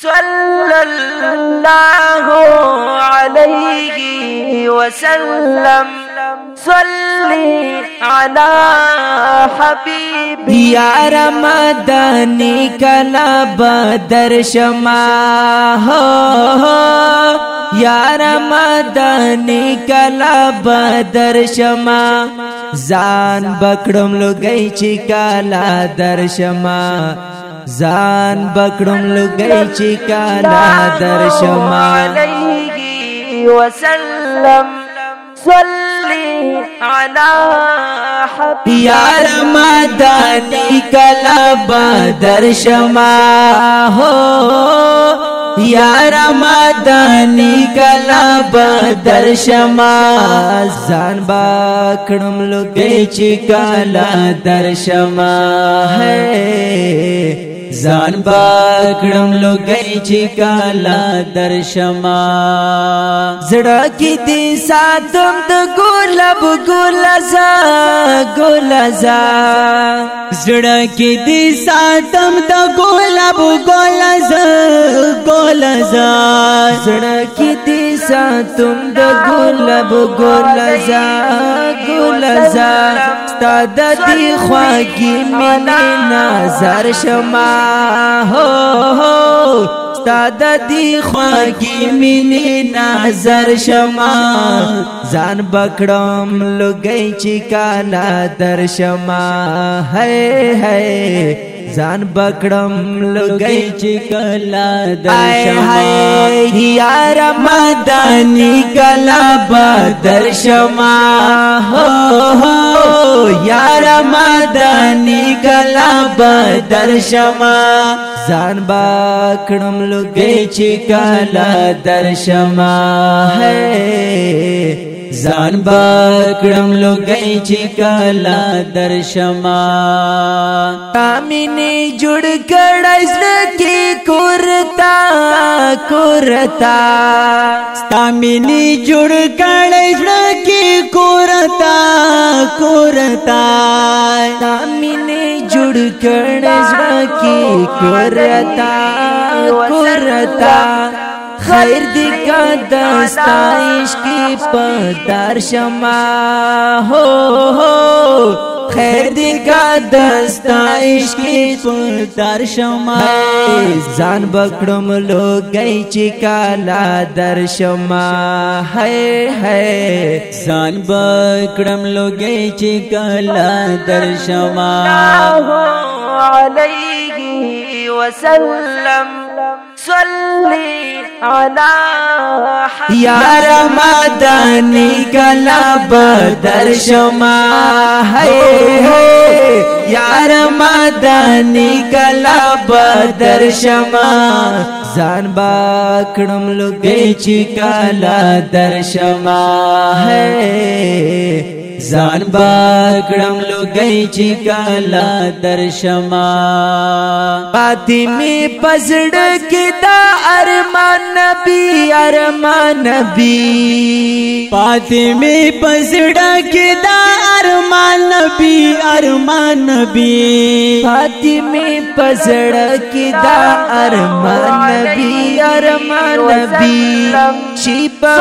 صلى الله عليه وسلم صلي على حبيبي يا رمضاني كلا بدر شما یا رمضان کلا بدر شما ځان بکړم لګی چې کلا در شما ځان بکړم لګی چې کالا درشم علیه وسلم صلی علی حب یا رمضانی کلا بدر شما هو یا رمضانی کلا بدر شما ځان با کړم لګی چې کالا در شما ہے ځان باکړم لګی چې کالا درشما زړه کې دې ساتم د ګلاب ګلزا ګلزا زړه کې دې ساتم د ګلاب ګلزا ګلزا زړه کې دې ساتم د ګلاب ګلزا ګلزا تا د دې خوږی مینې نظر شما هو تا د دې خوږی مینې نظر شما ځان بکړم لګی چې کالا در شما هې هې जान बकडम लगई ची कला दर्शमा ही आरमदानी कला बदर्शमा हो हो यार मदानी कला बदर्शमा जान बकडम लगई ची कला दर्शमा है ځان باکړم لګی چې کلا درشما تامینه جوړ کړای زړه کورتا کورتا تامینه جوړ کړای زړه کې کورتا کورتا تامینه جوړ کړای زړه کې کورتا کورتا خیر دی کا دستایش کی پدار شما ہو ہو خیر دی کا دستایش کی پدار شما ځان بکړم لوګی چې کالا در شما ہے ہے ځان بکړم لوګی چې کالا در شما الله علیه وسلم صلی علی یا رمضانی کلا بدر شما ہے یا رمضانی کلا بدر شما ځان با کړم لګی چې کلا در شما ہے ځان باکړم لګی چې کالا درشما فاطمه پزړ کې دا ارمان نبی ارمان نبی فاطمه پزړ کې دا ارمان نبی ارمان نبی فاطمه پزړ کې دا ارمان نبی ارمان نبی چې په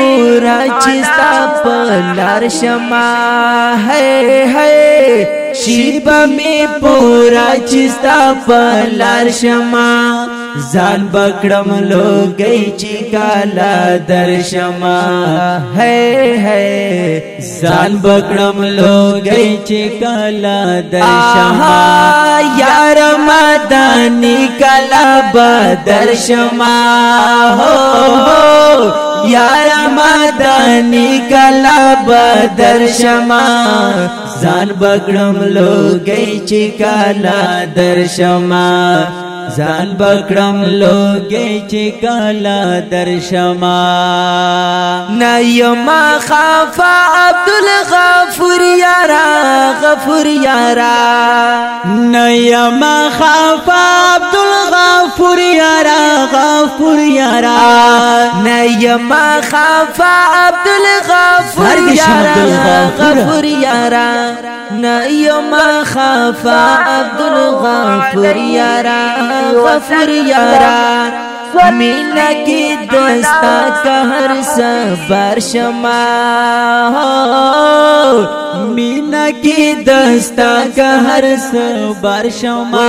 پورا چې ستا په لار شم ما ہے ہے شیبا می پورا چستا پلار شما ځان بکړم لوګي چې کالا درشما ہے ہے ځان بکړم لوګي چې کالا درشما یار مدانی کلا بدرشما هو یا رمضانی کلا بدر شما ځان بګړم لوګي چې کلا در شما ځان بکړم لوګي چې کالا درشما نایما خافا عبد الغفور یارا غفور یارا نایما خافا عبد الغفور یارا غفور یارا یم خفا عبد الغفور یارا غفور یارا نه یم خفا عبد الغفور یارا غفور یارا مینا کی دوستا قهر سفر شما مینا کی دوستا قهر سفر شما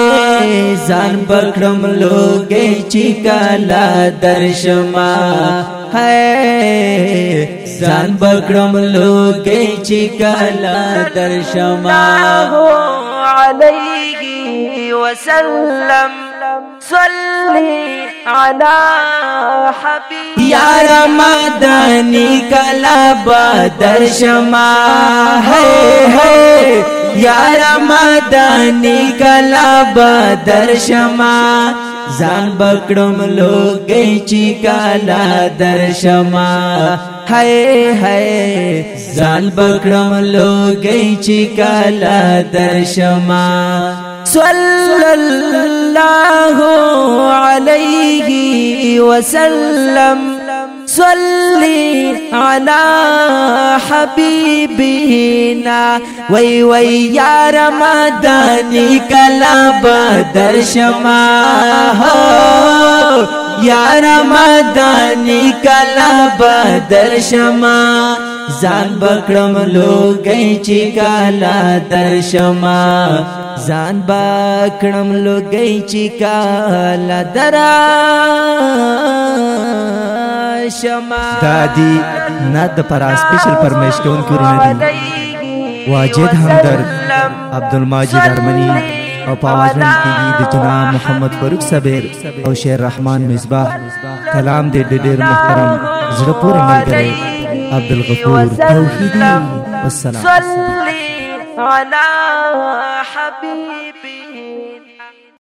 ځان پکړم لوګي چې کالا در شما ہے ځان پکړم لوګي چې کالا در شما عليه وسلم सल्ले आला हबी कला बदर्शन मा है हे यार मदनी कला बदर्शन मा जान बकड़म लो गई कला दर्शन मा है हे जान बकड़म लो गई ची कला दर्शन صلى الله عليه وسلم صلي على حبيبنا وي وي يا رمضاني كلا بدر شما يا رمضاني كلا بدر شما ځان بکړم لوګي چې کالا درشما ځان با کړم لګی چې کاله درا شما دادی نه د پر سپیشل پرمیش کون کورونه دي واجد همدر عبدالماجد ارمنی او پاوازن کیږي د جناب محمد فاروق صبر او شیر رحمان مصباح کلام دې ډېر محترم زړه پورې ملګری عبدالغفور توحیدی والسلام على حبيبي